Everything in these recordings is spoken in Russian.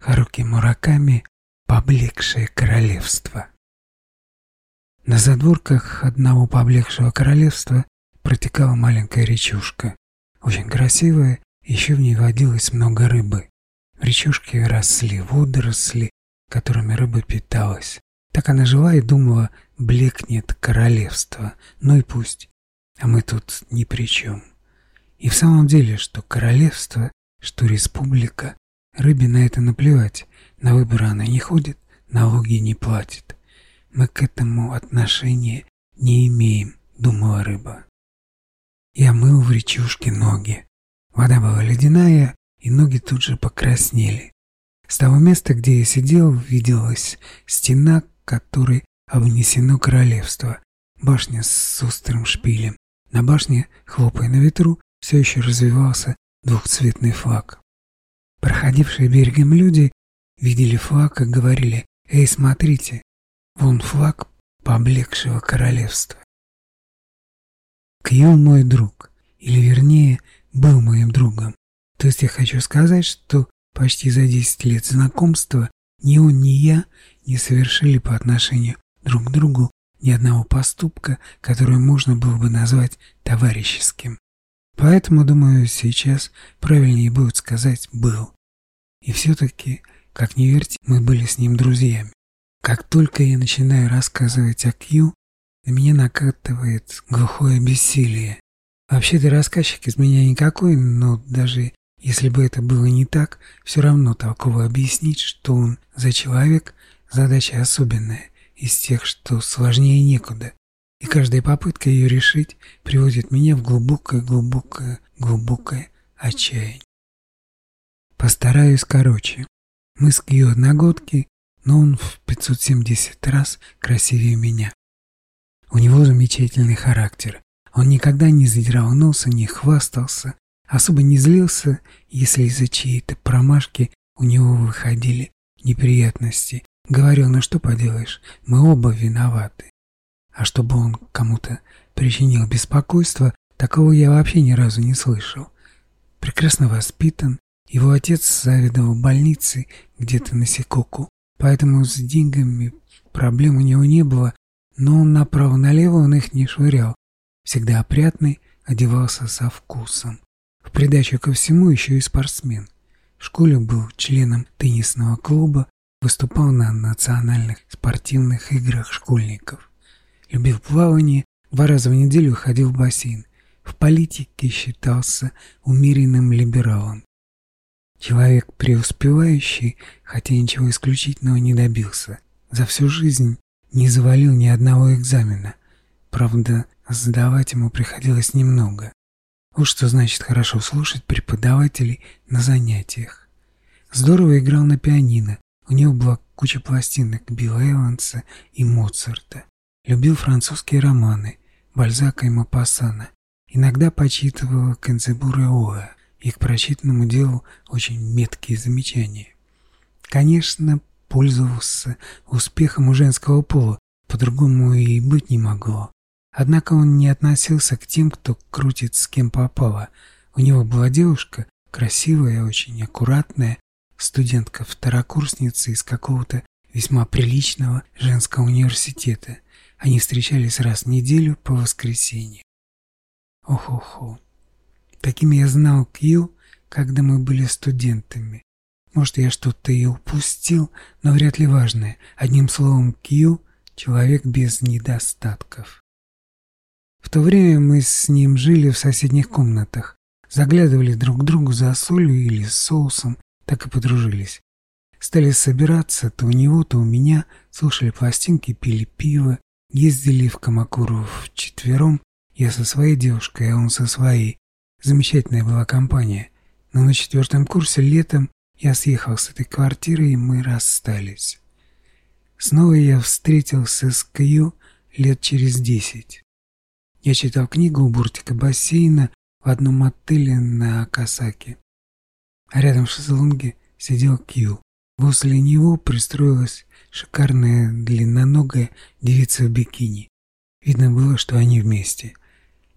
Харуки Мураками «Поблекшее королевство». На задворках одного поблекшего королевства протекала маленькая речушка, очень красивая, еще в ней водилось много рыбы. В речушке росли водоросли, которыми рыба питалась. Так она жила и думала, блекнет королевство, ну и пусть, а мы тут ни при чем. И в самом деле, что королевство, что республика, рыбе на это наплевать, на выборы она не ходит, налоги не платит. Мы к этому отношения не имеем, думала рыба. Я мыл в речушке ноги. Вода была ледяная, и ноги тут же покраснели. С того места, где я сидел, виделась стена, которой обнесено королевство, башня с острым шпилем. На башне, хлопая на ветру, все еще развивался двухцветный флаг. Проходившие берегом люди видели флаг и говорили «Эй, смотрите, вон флаг поблекшего королевства». Кью мой друг, или вернее, был моим другом. То есть я хочу сказать, что почти за 10 лет знакомства ни он, ни я не совершили по отношению друг к другу ни одного поступка, который можно было бы назвать товарищеским. Поэтому, думаю, сейчас правильнее будет сказать «был». И все-таки, как не верьте, мы были с ним друзьями. Как только я начинаю рассказывать о Кью, на меня накатывает глухое бессилие. Вообще-то рассказчик из меня никакой, но даже если бы это было не так, все равно толково объяснить, что он за человек, задача особенная, из тех, что сложнее некуда и каждая попытка ее решить приводит меня в глубокое-глубокое, глубокое отчаяние. Постараюсь короче. Мы с Кью одногодки, но он в 570 раз красивее меня. У него замечательный характер. Он никогда не задирал носа, не хвастался, особо не злился, если из-за чьей-то промашки у него выходили неприятности. Говорил, ну что поделаешь, мы оба виноваты. А чтобы он кому-то причинил беспокойство, такого я вообще ни разу не слышал. Прекрасно воспитан, его отец заведовал больницей где-то на Сикоку, поэтому с деньгами проблем у него не было, но он направо-налево он их не швырял. Всегда опрятный, одевался со вкусом. В придачу ко всему еще и спортсмен. В школе был членом теннисного клуба, выступал на национальных спортивных играх школьников любил плавание, два раза в неделю ходил в бассейн. В политике считался умеренным либералом. Человек преуспевающий, хотя ничего исключительного не добился. За всю жизнь не завалил ни одного экзамена. Правда, сдавать ему приходилось немного. Вот что значит хорошо слушать преподавателей на занятиях. Здорово играл на пианино. У него была куча пластинок Билла Эванса и Моцарта. Любил французские романы Бальзака и Мапассана. Иногда почитывал Канцебура Оа и к прочитанному делу очень меткие замечания. Конечно, пользовался успехом у женского пола, по-другому и быть не могло. Однако он не относился к тем, кто крутит с кем попало. У него была девушка, красивая, очень аккуратная, студентка-второкурсница из какого-то весьма приличного женского университета – они встречались раз в неделю по воскресеньям. Ох-охо. Такими я знал Кью, когда мы были студентами. Может, я что-то и упустил, но вряд ли важное. Одним словом, Кью — человек без недостатков. В то время мы с ним жили в соседних комнатах, заглядывали друг к другу за солью или соусом, так и подружились. Стали собираться то у него, то у меня, слушали пластинки, пили пиво, Ездили в Камакуру вчетвером, я со своей девушкой, а он со своей. Замечательная была компания. Но на четвертом курсе летом я съехал с этой квартиры, и мы расстались. Снова я встретился с Кью лет через десять. Я читал книгу у бортика бассейна в одном отеле на Акасаке. А рядом в шезлонге сидел Кью. Возле него пристроилась шикарная длинноногая девица в бикини. Видно было, что они вместе.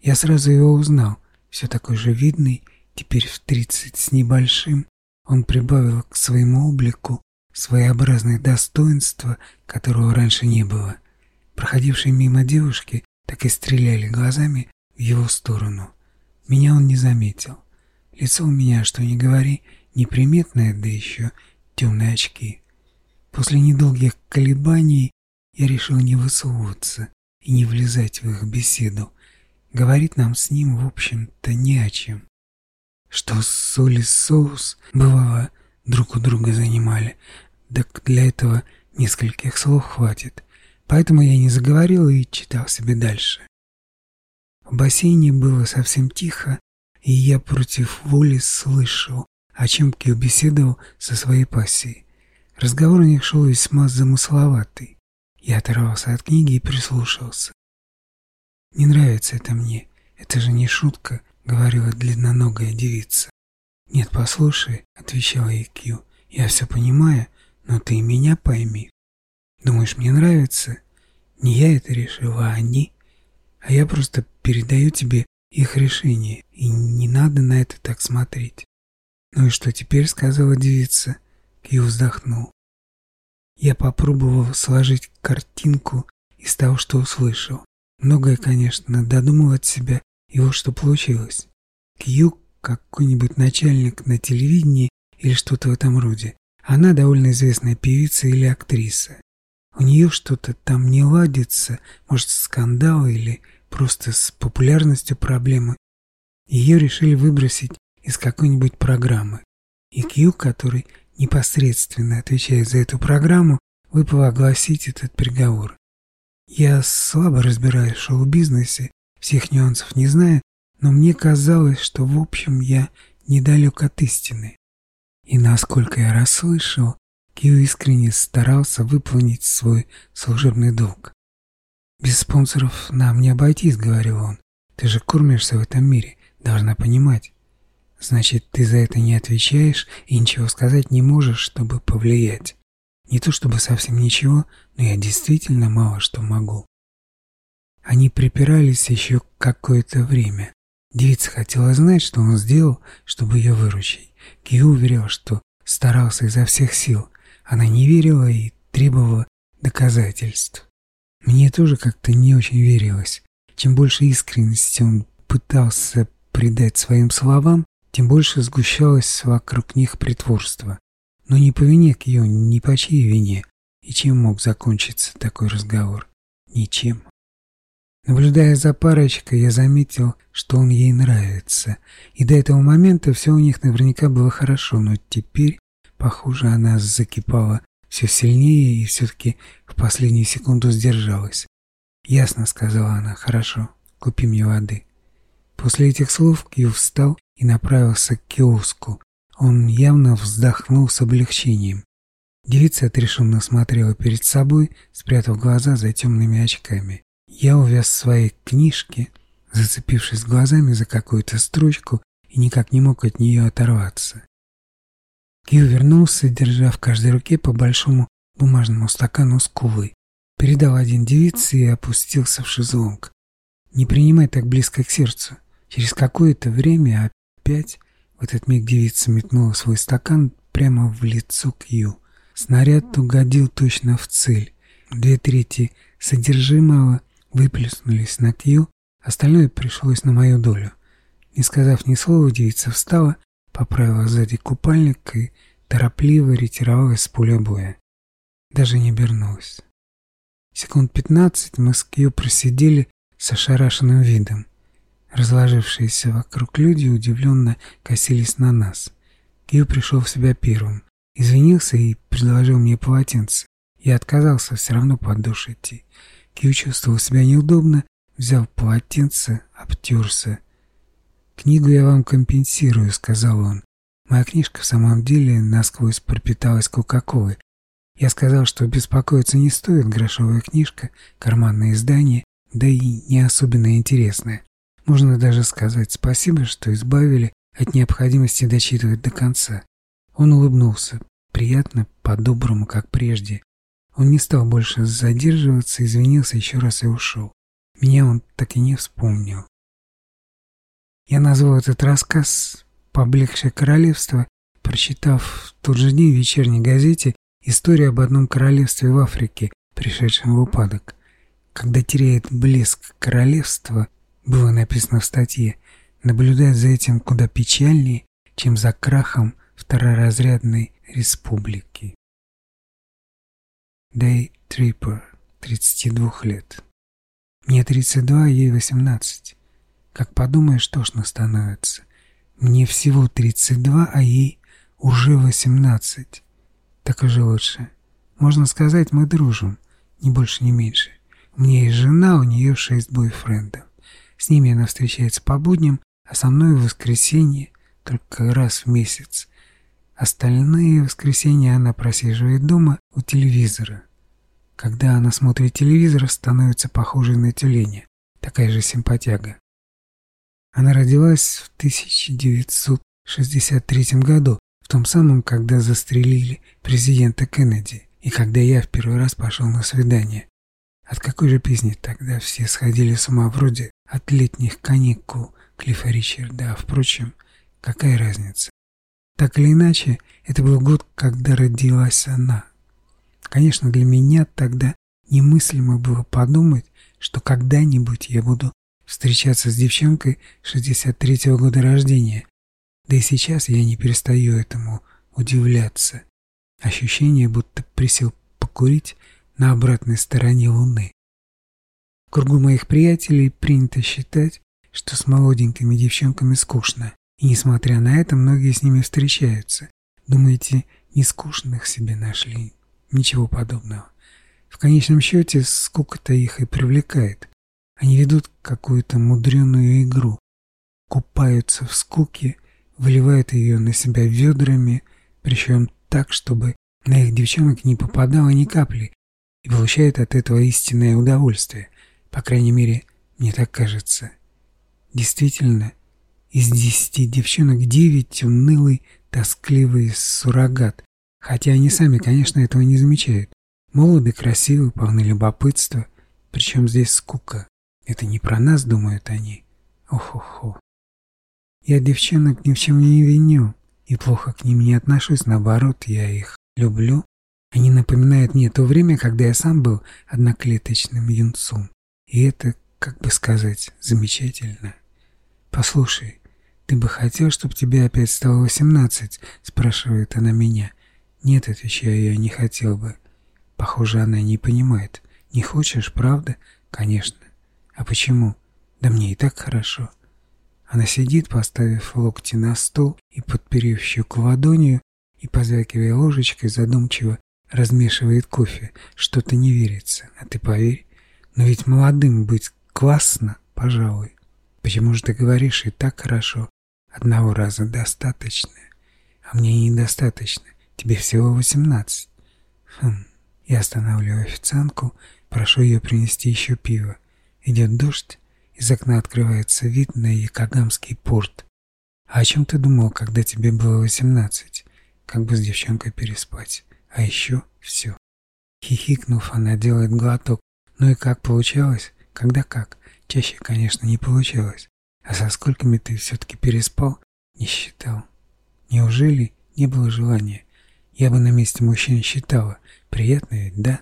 Я сразу его узнал, все такой же видный, теперь в тридцать с небольшим. Он прибавил к своему облику своеобразное достоинство, которого раньше не было. Проходившие мимо девушки так и стреляли глазами в его сторону. Меня он не заметил. Лицо у меня, что ни говори, неприметное, да еще темные очки. После недолгих колебаний я решил не высовываться и не влезать в их беседу. Говорить нам с ним, в общем-то, не о чем. Что соль и соус, бывало, друг у друга занимали, так для этого нескольких слов хватит. Поэтому я не заговорил и читал себе дальше. В бассейне было совсем тихо, и я против воли слышал, о чем Кью беседовал со своей пассией. Разговор у них шел весьма замысловатый. Я оторвался от книги и прислушался. «Не нравится это мне. Это же не шутка», — говорила длинноногая девица. «Нет, послушай», — отвечала ей Кью. «Я все понимаю, но ты и меня пойми. Думаешь, мне нравится? Не я это решила, а они. А я просто передаю тебе их решение, и не надо на это так смотреть». «Ну и что теперь?» — сказала девица. Кью вздохнул. Я попробовал сложить картинку из того, что услышал. Многое, конечно, додумал от себя, и вот что получилось. Кью какой-нибудь начальник на телевидении или что-то в этом роде. Она довольно известная певица или актриса. У нее что-то там не ладится, может скандал или просто с популярностью проблемы. Ее решили выбросить из какой-нибудь программы. И Кью, который непосредственно отвечает за эту программу, выпал огласить этот приговор. Я слабо разбираюсь в шоу-бизнесе, всех нюансов не знаю, но мне казалось, что в общем я недалек от истины. И насколько я расслышал, Кью искренне старался выполнить свой служебный долг. «Без спонсоров нам не обойтись», — говорил он. «Ты же кормишься в этом мире, должна понимать. Значит, ты за это не отвечаешь и ничего сказать не можешь, чтобы повлиять. Не то чтобы совсем ничего, но я действительно мало что могу. Они припирались еще какое-то время. Девица хотела знать, что он сделал, чтобы ее выручить. Кью уверял, что старался изо всех сил. Она не верила и требовала доказательств. Мне тоже как-то не очень верилось. Чем больше искренности он пытался придать своим словам, тем больше сгущалось вокруг них притворство. Но не по вине к ее, не по чьей вине. И чем мог закончиться такой разговор? Ничем. Наблюдая за парочкой, я заметил, что он ей нравится. И до этого момента все у них наверняка было хорошо, но теперь, похоже, она закипала все сильнее и все-таки в последнюю секунду сдержалась. «Ясно», — сказала она, — «хорошо, купи мне воды». После этих слов Кью встал и направился к киоску, он явно вздохнул с облегчением. Девица отрешенно смотрела перед собой, спрятав глаза за темными очками. Я увяз в своей книжке, зацепившись глазами за какую-то строчку и никак не мог от нее оторваться. Кью вернулся, держа в каждой руке по большому бумажному стакану с кувой. Передал один девице и опустился в шезлонг. Не принимай так близко к сердцу. Через какое-то время опять в этот миг девица метнула свой стакан прямо в лицо Кью. Снаряд угодил точно в цель. Две трети содержимого выплеснулись на Кью, остальное пришлось на мою долю. Не сказав ни слова, девица встала, поправила сзади купальник и торопливо ретировалась с поля боя. Даже не обернулась. Секунд пятнадцать мы с Кью просидели с ошарашенным видом. Разложившиеся вокруг люди удивленно косились на нас. Кью пришел в себя первым, извинился и предложил мне полотенце. Я отказался все равно под душ идти. Кью чувствовал себя неудобно, взял полотенце, обтерся. «Книгу я вам компенсирую», — сказал он. Моя книжка в самом деле насквозь пропиталась Кока-Колой. Я сказал, что беспокоиться не стоит, грошовая книжка, карманное издание, да и не особенно интересная. Можно даже сказать спасибо, что избавили от необходимости дочитывать до конца. Он улыбнулся, приятно, по-доброму, как прежде. Он не стал больше задерживаться, извинился еще раз и ушел. Меня он так и не вспомнил. Я назвал этот рассказ «Поблекшее королевство», прочитав в тот же день в вечерней газете историю об одном королевстве в Африке, пришедшем в упадок. Когда теряет блеск королевства, было написано в статье, наблюдать за этим куда печальнее, чем за крахом второразрядной республики. Дэй Триппер, 32 лет. Мне 32, ей 18. Как подумаешь, тошно становится. Мне всего 32, а ей уже 18. Так уже лучше. Можно сказать, мы дружим, ни больше, ни меньше. У меня есть жена, у нее шесть бойфрендов. С ними она встречается по будням, а со мной в воскресенье только раз в месяц. Остальные воскресенья она просиживает дома у телевизора. Когда она смотрит телевизор, становится похожей на тюленя, такая же симпатяга. Она родилась в 1963 году, в том самом, когда застрелили президента Кеннеди, и когда я в первый раз пошел на свидание. От какой же песни тогда все сходили с ума вроде от летних каникул Клиффа Ричарда, а впрочем, какая разница? Так или иначе, это был год, когда родилась она. Конечно, для меня тогда немыслимо было подумать, что когда-нибудь я буду встречаться с девчонкой 63-го года рождения, да и сейчас я не перестаю этому удивляться. Ощущение, будто присел покурить на обратной стороне Луны. Кругу моих приятелей принято считать, что с молоденькими девчонками скучно, и несмотря на это, многие с ними встречаются. Думаете, не скучных себе нашли? Ничего подобного. В конечном счете, скука-то их и привлекает. Они ведут какую-то мудреную игру, купаются в скуке выливает ее на себя ведрами, причем так, чтобы на их девчонок не попадало ни капли, и получает от этого истинное удовольствие. По крайней мере, мне так кажется. Действительно, из десяти девчонок девять унылый, тоскливый суррогат, хотя они сами, конечно, этого не замечают. Молоды, красивы, полны любопытства, причем здесь скука. Это не про нас, думают они. Ох-охо. Я девчонок ни в чем не виню и плохо к ним не отношусь, наоборот, я их люблю. Они напоминают мне то время, когда я сам был одноклеточным юнцом. И это, как бы сказать, замечательно. Послушай, ты бы хотел, чтобы тебе опять стало восемнадцать? Спрашивает она меня. Нет, отвечаю я, не хотел бы. Похоже, она не понимает. Не хочешь, правда? Конечно. А почему? Да мне и так хорошо. Она сидит, поставив локти на стол и подперев щеку ладонью, и, позвякивая ложечкой, задумчиво размешивает кофе. Что-то не верится, а ты поверь. Но ведь молодым быть классно, пожалуй. Почему же ты говоришь и так хорошо? Одного раза достаточно. А мне недостаточно. Тебе всего восемнадцать. Хм. Я останавливаю официантку, прошу ее принести еще пиво. Идет дождь, из окна открывается вид на Якогамский порт. А о чем ты думал, когда тебе было восемнадцать? Как бы с девчонкой переспать. А еще все. Хихикнув, она делает глоток. Ну и как получалось? Когда как? Чаще, конечно, не получалось. А со сколькими ты все-таки переспал? Не считал. Неужели не было желания? Я бы на месте мужчин считала. Приятно ведь, да?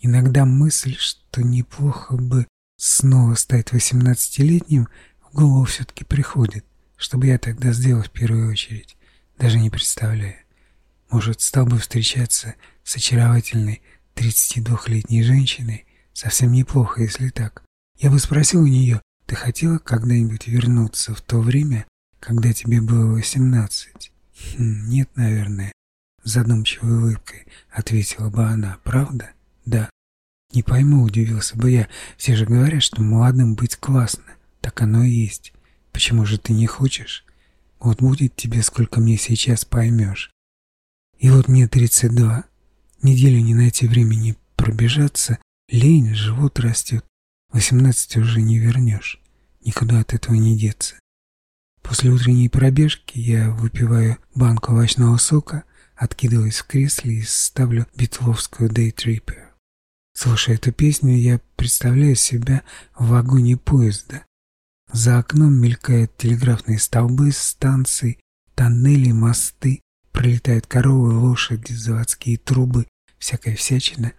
Иногда мысль, что неплохо бы снова стать восемнадцатилетним в голову все-таки приходит. Что бы я тогда сделал в первую очередь, даже не представляю. Может, стал бы встречаться с очаровательной 32-летней женщиной, совсем неплохо, если так. Я бы спросил у нее, ты хотела когда-нибудь вернуться в то время, когда тебе было 18? Хм, нет, наверное. Задумчивой улыбкой ответила бы она. Правда? Да. Не пойму, удивился бы я. Все же говорят, что молодым быть классно. Так оно и есть. Почему же ты не хочешь? Вот будет тебе, сколько мне сейчас поймешь. И вот мне 32. Неделю не найти времени пробежаться. Лень, живот растет. 18 уже не вернешь. Никуда от этого не деться. После утренней пробежки я выпиваю банку овощного сока, откидываюсь в кресле и ставлю битловскую Day. Слушая эту песню, я представляю себя в вагоне поезда. За окном мелькают телеграфные столбы, станции, тоннели, мосты, Пролетают коровы, лошади, заводские трубы, всякая всячина.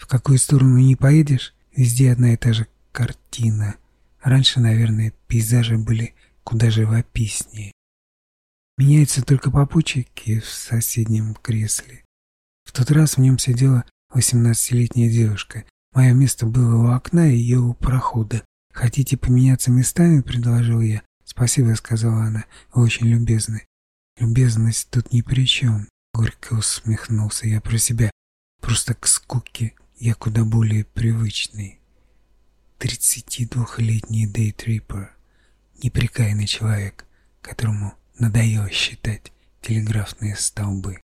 В какую сторону не поедешь, везде одна и та же картина. Раньше, наверное, пейзажи были куда живописнее. Меняются только попутчики в соседнем кресле. В тот раз в нем сидела восемнадцатилетняя девушка. Мое место было у окна и ее у прохода. «Хотите поменяться местами?» — предложил я. «Спасибо», — сказала она. «Вы очень любезны». «Любезность тут ни при чем», — горько усмехнулся я про себя. «Просто к скуке я куда более привычный». Тридцати двухлетний дейтрипер, неприкаянный человек, которому надоело считать телеграфные столбы.